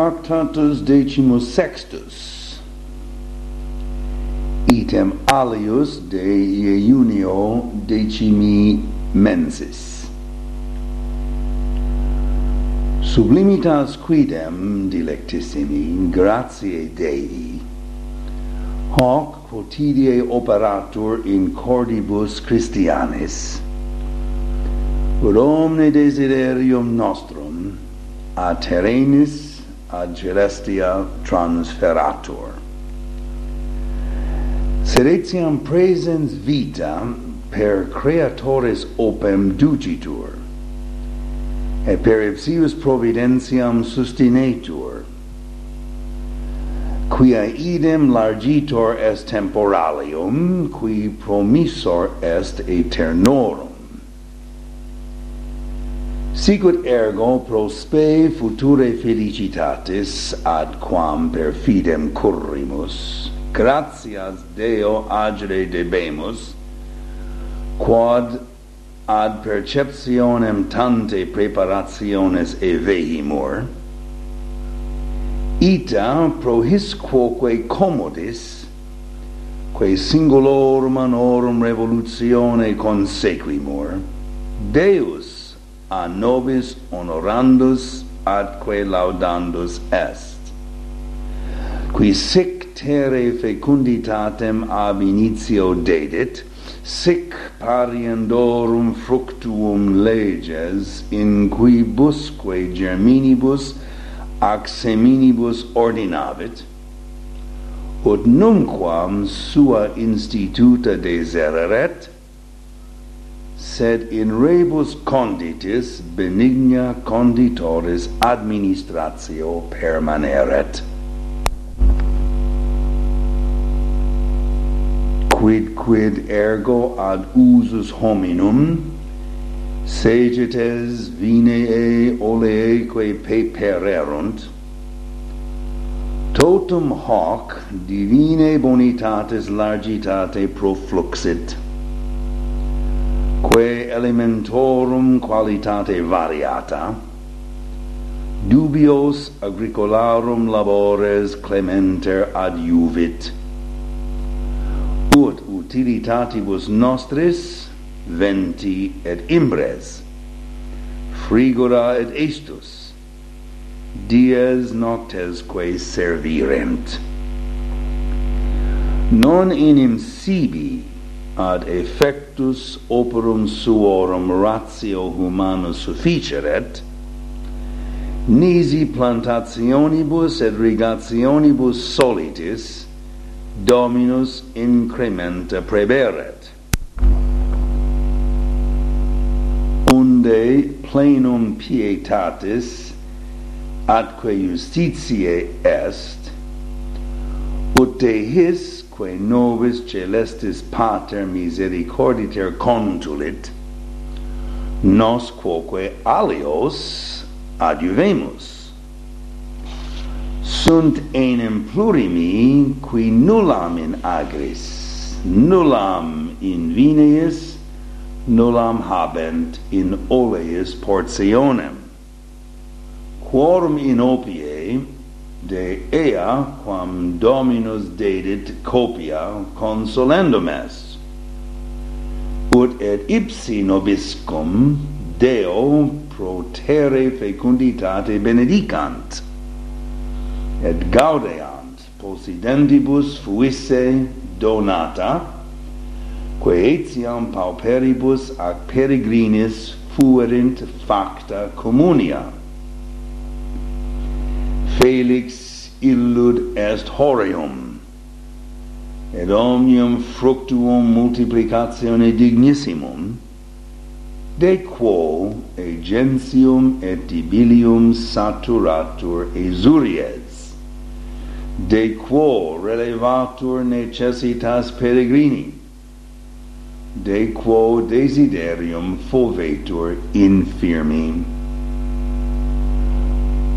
Tractatus decimus sextus. Item alius de iunio decimi mensis. Sublimitas quidem dilectissimi gratiae Dei hoc quotidie operatur in cordibus Christianis. Ut omne desiderium nostrum a terrenis ad celestia transferatur. Sed etiam presens vita per creatoris opem ducitur, et per ipsius providentiam sustinetur, quia idem largitor est temporalium, qui promissor est aeternorum. Sicut ergo prospe future felicitatis ad quam per fidem currimus, gratias Deo agere debemus, quod ad perceptionem tante preparationes evehimur, ita prohisquoque commodis, quae singulorum manorum revolutione consequimur, Deus a nobis honorandus adque laudandus est. Qui sic terre fecunditatem ab initio dedit sic pariendorum fructuum leges in quibusque germinibus ac seminibus ordinavit ut numquam sua instituta desereret sed in rebus conditis benigna conditoris administratio permaneret. Quid quid ergo ad usus hominum, segetes vinee oleeque pepererunt, totum hoc divine bonitatis largitate profluxit quae elementorum qualitate variata, dubios agricolarum labores clementer adiuvit ut utilitatibus nostris venti et imbres, frigora et estus, dies noctes quae servirent. Non inim sibi ad effectus operum suorum ratio humanus sufficeret nisi plantationibus et rigationibus solitis dominus incrementa preberet. Unde plenum pietatis atque justitiae est Ute his quae nobis celestis pater misericorditer contulit, nos quoque alios adjuvemus. Sunt enim plurimi qui nullam in agris, nullam in vineis, nullam habent in oleis portionem. Quorum in opie, de ea quam dominus dedit copia consolendum est. Ut et ipsi nobiscum deo pro terre fecunditate benedicant. Et gaudeant possidentibus fuisse donata quae etiam pauperibus ac peregrinis fuerint facta communia felix illud est horium. Et omnium fructuum multiplicatione dignissimum de quo agentium et debilium saturatur esuries de quo relevatur necessitas peregrini de quo desiderium fovetur infirmi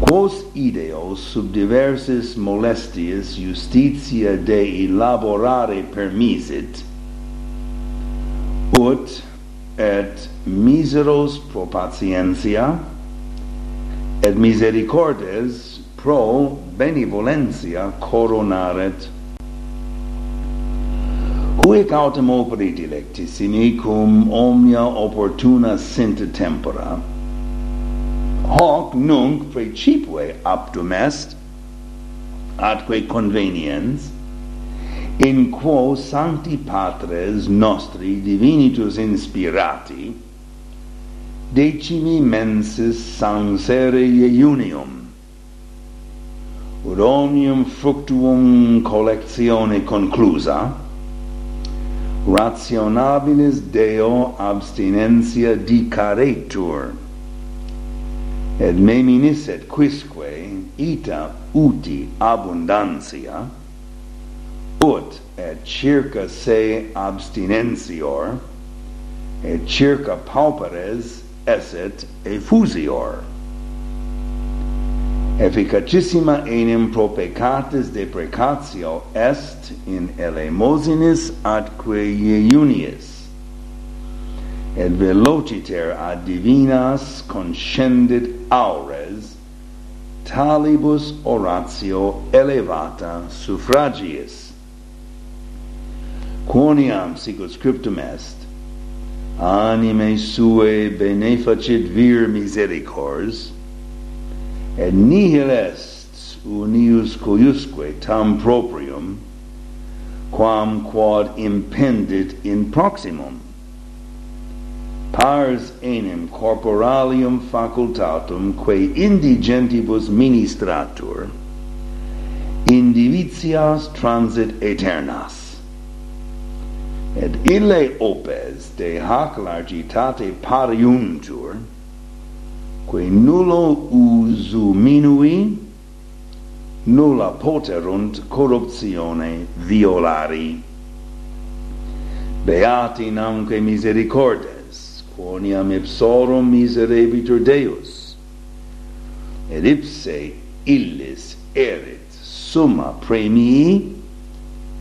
quos ideo sub diversis molestias justitia Dei laborare permisit, ut et miseros pro patientia, et misericordes pro benevolentia coronaret. Huic autem operi dilectissimi cum omnia opportuna sint tempora, hoc nunc precipue aptum est atque conveniens in quo sancti patres nostri divinitus inspirati decimi mensis sansere iunium ut omnium fructuum collectione conclusa rationabilis deo abstinentia dicaretur et meminisset quisque ita uti abundantia ut et circa se abstinentior et circa pauperes esset effusior. Efficacissima enim pro peccatis deprecatio est in elemosinis atque iunius et velociter ad divinas conscendit aures talibus oratio elevata suffragiis quoniam sicut scriptum est anime suae benefacit vir misericors et nihil est unius coiusque tam proprium quam quod impendit in proximum pars enim corporalium facultatum quae indigentibus ministratur indivitias transit aeternas. Et ille opes de hac largitate pariuntur quae nullo usu minui nulla poterunt corruptione violari. Beati namque misericordes quoniam ipsorum miserebitur Deus. Et ipse illis erit summa premii,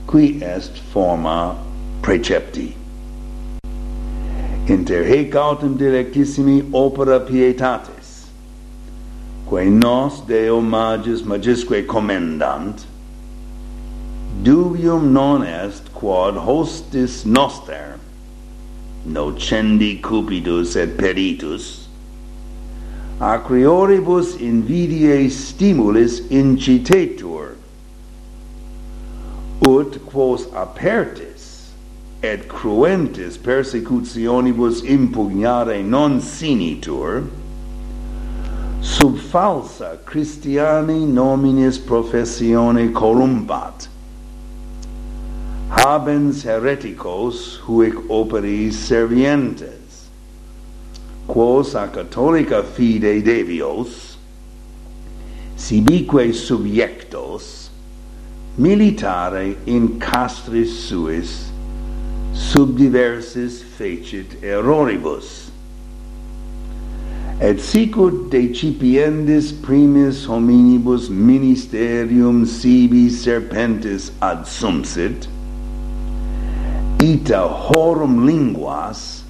qui est forma precepti. Inter hec autem directissimi opera pietatis, quae nos Deo magis magisque commendant, dubium non est quod hostis noster nocendi cupidus et peritus, acrioribus invidiae stimulis incitetur, ut quos apertis et cruentis persecutionibus impugnare non sinitur, sub falsa Christiani nominis professione corrumpat habens hereticos huic operis servientes. Quos a catholica fide devios sibique subiectos militare in castris suis subdiversis fecit erroribus et sicut decipiendis primis hominibus ministerium sibi serpentis ad sumsit ita horum linguas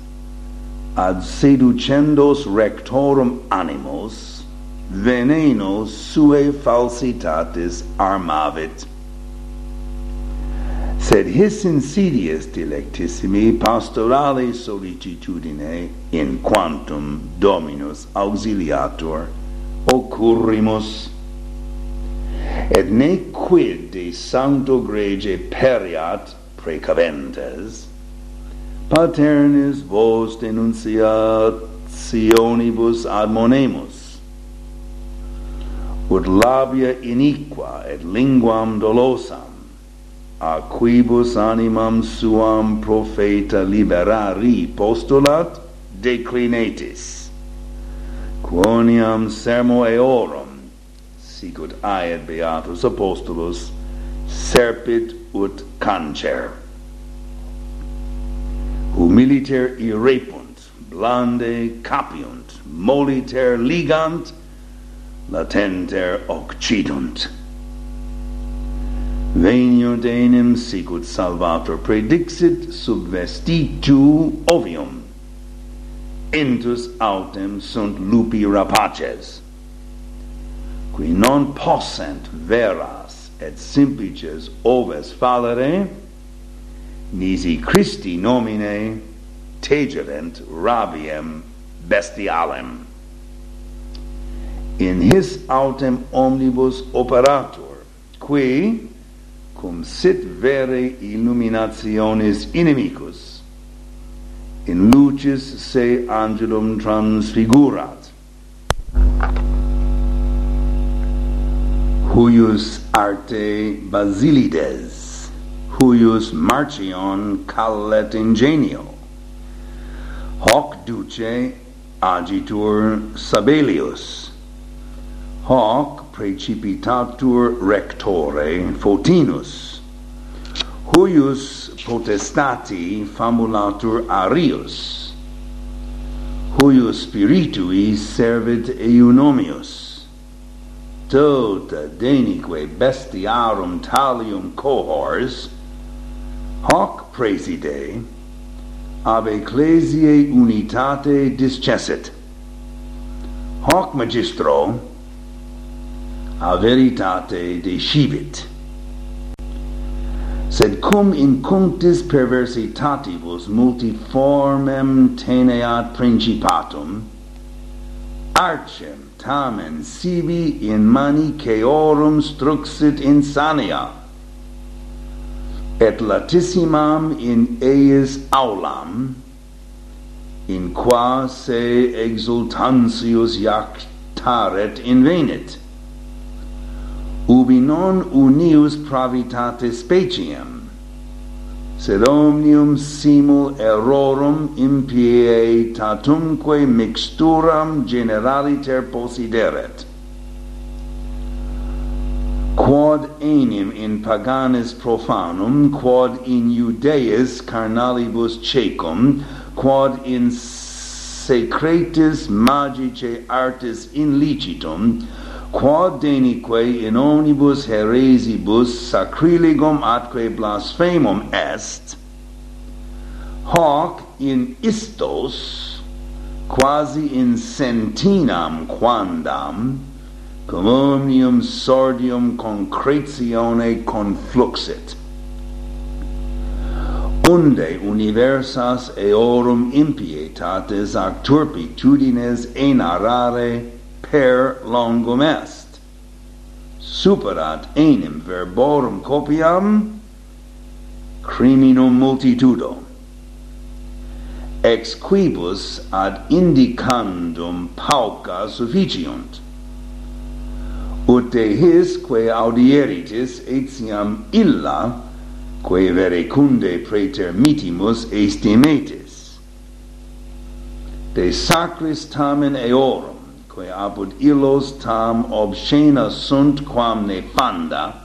ad seducendos rectorum animos veneno sue falsitatis armavit. Sed his insidious delectissimi pastorale solicitudine in quantum dominus auxiliator occurrimus et ne quid de sancto grege periat precaventes paternis vos denunciationibus admonemus. Ut labia iniqua et linguam dolosam a quibus animam suam profeta liberari postulat declinatis quoniam sermo eorum sicut aet beatus apostolos serpit ut cancer. Humiliter irrepunt blande capiunt, moliter ligant, latenter occidunt. Veniunt enim sicut salvator predixit sub vestitu ovium. Intus autem sunt lupi rapaces, qui non possent veras et simplices oves fallere, nisi Christi nomine tegerent rabiem bestialem. In his autem omnibus operator, qui, cum sit vere illuminationis inimicus, in lucis se angelum transfigurat, huius arte basilides huius marcion callet ingenio. Hoc duce agitur sabellius. Hoc precipitatur rectore fotinus. Huius potestati famulatur arius. Huius spiritui servit eunomius tota denique bestiarum talium cohors, hoc preside, ab ecclesiae unitate discessit. Hoc magistro, a veritate decibit Sed cum in cunctis perversitatibus multiformem teneat principatum, arcem tamen sibi in mani ceorum struxit insania et latissimam in eis aulam in qua se exultantius jactaret invenit. Ubi non unius pravitate speciem sed omnium simul errorum impietatumque mixturam generaliter posideret. Quod enim in paganis profanum quod in judeis carnalibus cecum quod in secretis magice artis in licitum quodenique in omnibus heresibus sacrilegum atque blasphemum est hoc in istos quasi in sentinam quandam cum omnium sordium concretione confluxit. Unde universas eorum impietates ac turpitudines enarare per longum est. Superat enim verborum copiam criminum multitudo ex quibus ad indicandum pauca sufficiunt. Ut de his quae audieritis etiam illa quae verecunde pretermitimus estimetis de sacris tamen eorum quae apud illos tam obscena sunt quam ne panda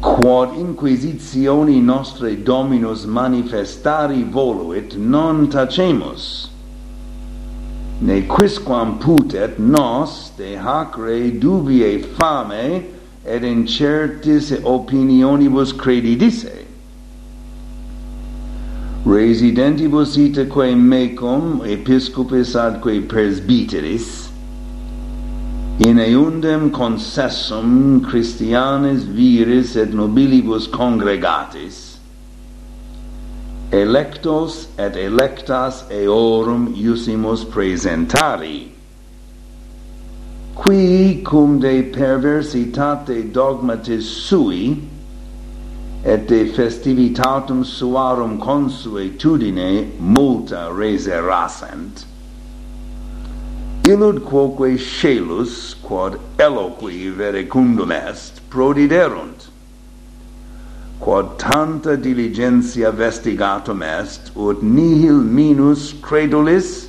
quod inquisitioni nostre dominus manifestari voluit non tacemus. Ne quisquam putet nos de hac re dubie fame et incertis opinionibus credidisse residentibus itaque mecum episcopis adque presbyteris in eundem concessum christianis viris et nobilibus congregatis electos et electas eorum iusimus presentari qui cum de perversitate dogmatis sui et de festivitatum suarum consuetudine multa reserasent. Illud quoque scelus quod eloqui verecundum est prodiderunt. Quod tanta diligentia vestigatum est ut nihil minus credulis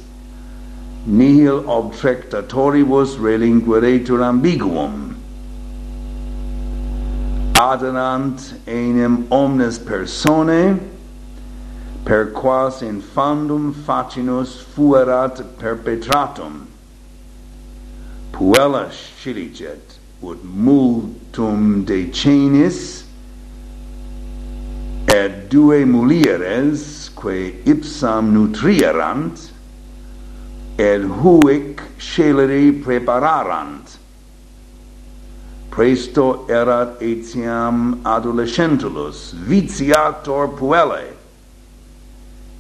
nihil obtractatoribus relinquiretur ambiguum adorant enim omnes personae per quas in fandum facinus fuerat perpetratum. Puella scilicet ut multum decenis et due mulieres quae ipsam nutrierant et huic scelere prepararant presto erat etiam adolescentulus, vitiator puelle,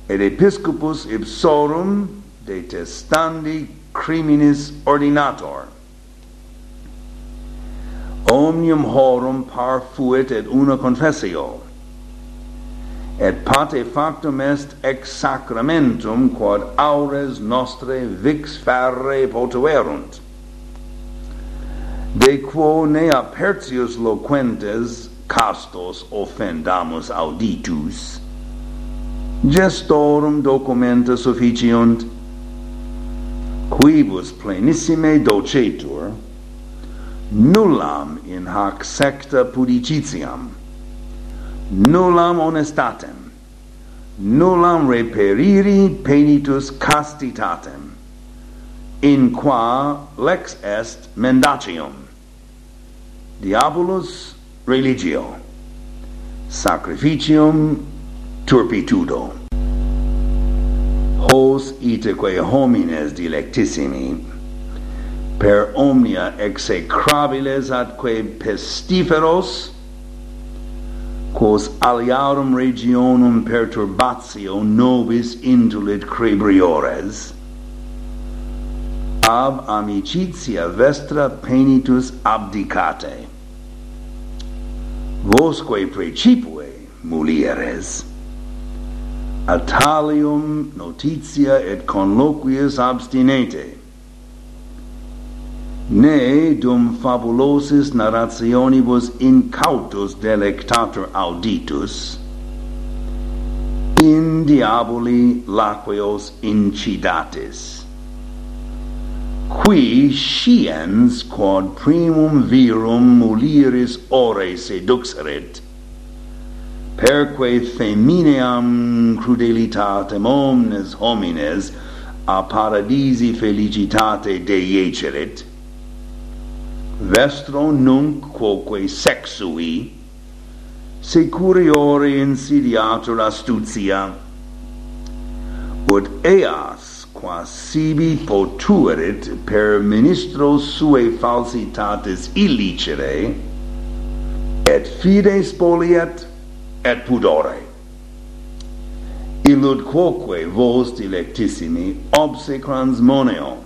et episcopus ipsorum detestandi criminis ordinator. Omnium horum par fuit et una confessio, et pate factum est ex sacramentum quod aures nostre vix ferre potuerunt de quo ne apertius loquentes castos offendamus auditus? Gestorum documenta sufficiunt. Quibus plenissime docetur nullam in hac secta pudicitiam nullam honestatem nullam reperiri penitus castitatem in qua lex est mendacium. Diabolus religio. Sacrificium turpitudo. Hos iteque homines dilectissimi per omnia execrabiles atque pestiferos quos aliarum regionum perturbatio nobis indulit crebriores ab amicitia vestra penitus abdicate. Vosque precipue, mulieres, Atalium notitia et conloquius abstinete. Ne dum fabulosis narrationibus incautus delectator auditus. In diaboli laqueos incidatis qui sciens quod primum virum mulieris ore seduxeret perque femineam crudelitatem omnes homines a paradisi felicitate deieceret vestro nunc quoque sexui securiore insidiatur astutia. Ut eas qua sibi potuerit per ministro suae falsitatis illicere, et fide spoliat, et pudore. Illud quoque vos dilectissimi obsecrans moneo,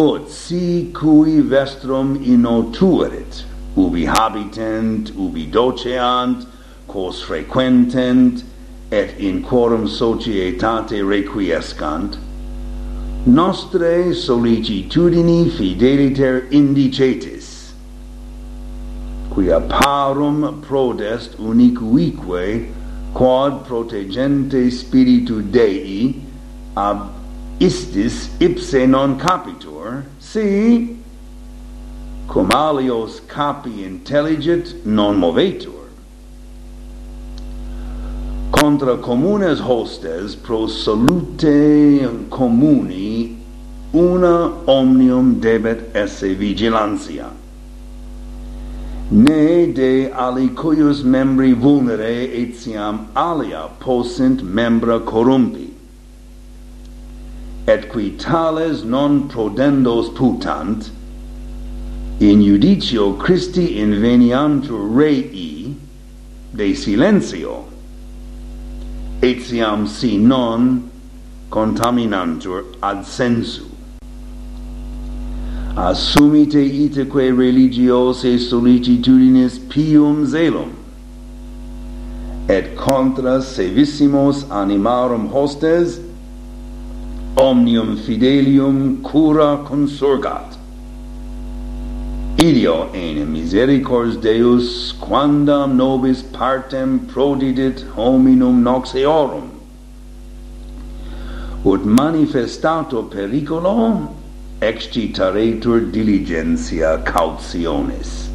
ut si cui vestrum inotuerit, ubi habitent, ubi doceant, quos frequentent, et in quorum societate requiescant nostrae solicitudini fideliter indicetis quia parum prodest unicuique quod protegente spiritu Dei ab istis ipse non capitur si cum alios capi intelligit non movetur contra communes hostes pro salute communi una omnium debet esse vigilantia. Ne de aliquis membri vulnere etiam alia possent membra corrumpi et qui tales non prodendos putant in judicio Christi inveniantur rei de silentio etiam si non contaminantur ad sensu. Assumite iteque religiose solicitudines pium zelum et contra sevissimos animarum hostes omnium fidelium cura consurgat Idio ene misericors Deus quandam nobis partem prodidit hominum noxeorum. Ut manifestato pericolo excitaretur diligentia cautionis.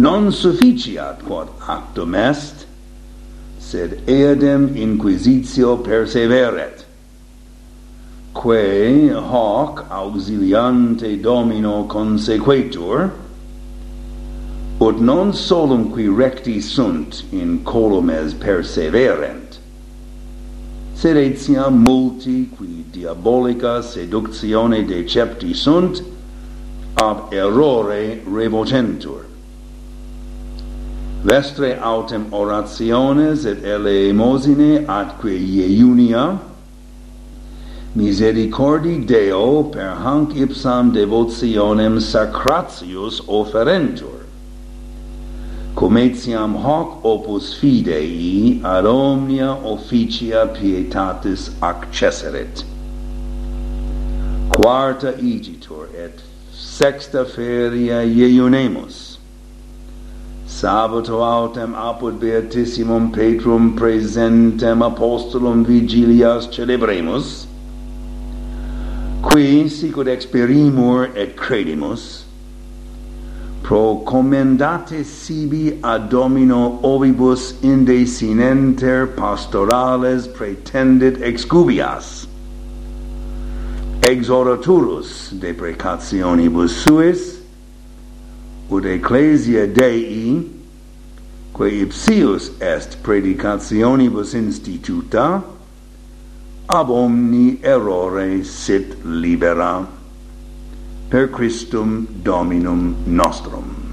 Non sufficiat quod actum est sed eadem inquisitio perseveret quae hoc auxiliante domino consequetur ut non solum qui recti sunt in colum es perseverent sed etiam multi qui diabolica seductione decepti sunt ab errore revocentur. Vestre autem orationes et elemosine atque iunia misericordi Deo per hanc ipsam devotionem sacratius offerentur. Cum etiam hoc opus fidei ad omnia officia pietatis accesseret. Quarta igitur et sexta feria iunemus. Sabato autem apud Beatissimum Petrum presentem apostolum vigilias celebremus, qui sicut experimur et credimus pro commendate sibi ad domino ovibus indesinenter pastorales pretendit excubias exoraturus de precationibus suis ut ecclesia Dei quae ipsius est predicationibus instituta ab omni errore sit libera per Christum Dominum nostrum.